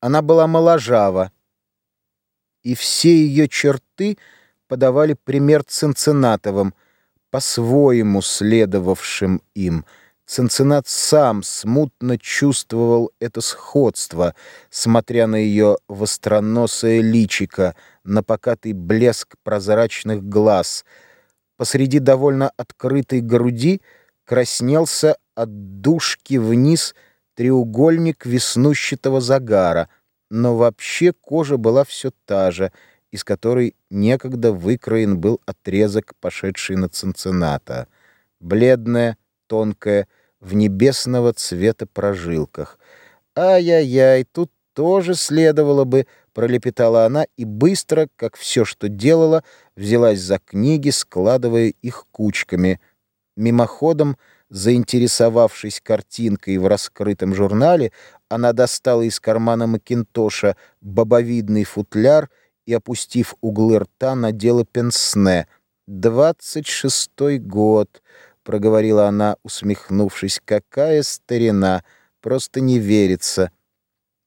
Она была моложава, и все ее черты подавали пример Цинциннатовым, по-своему следовавшим им. Цинциннат сам смутно чувствовал это сходство, смотря на ее востроносое личико, на покатый блеск прозрачных глаз. Посреди довольно открытой груди краснелся от дужки вниз — треугольник веснущатого загара, но вообще кожа была все та же, из которой некогда выкроен был отрезок, пошедший на Цинцината. Бледная, тонкая, в небесного цвета прожилках. «Ай-яй-яй, тут тоже следовало бы», — пролепетала она и быстро, как все, что делала, взялась за книги, складывая их кучками. Мимоходом, Заинтересовавшись картинкой в раскрытом журнале, она достала из кармана Макинтоша бобовидный футляр и, опустив углы рта, надела пенсне. «Двадцать шестой год», — проговорила она, усмехнувшись, — «какая старина! Просто не верится».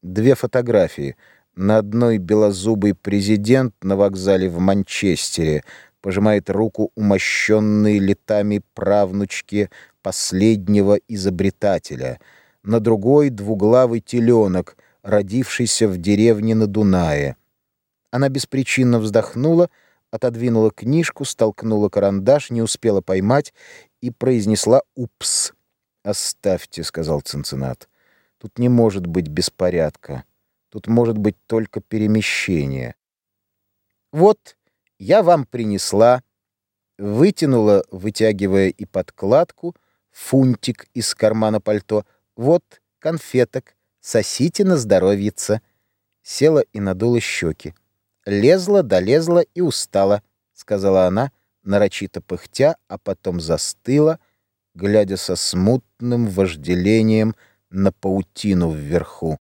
Две фотографии. На одной белозубый президент на вокзале в Манчестере пожимает руку умощенной летами правнучки последнего изобретателя, на другой — двуглавый теленок, родившийся в деревне на Дунае. Она беспричинно вздохнула, отодвинула книжку, столкнула карандаш, не успела поймать и произнесла «Упс». «Оставьте», — сказал Цинциннат. «Тут не может быть беспорядка. Тут может быть только перемещение». «Вот, я вам принесла», — вытянула, вытягивая и подкладку, фунтик из кармана пальто. «Вот, конфеток, сосите на здоровьице». Села и надула щеки. «Лезла, долезла и устала», — сказала она, нарочито пыхтя, а потом застыла, глядя со смутным вожделением на паутину вверху.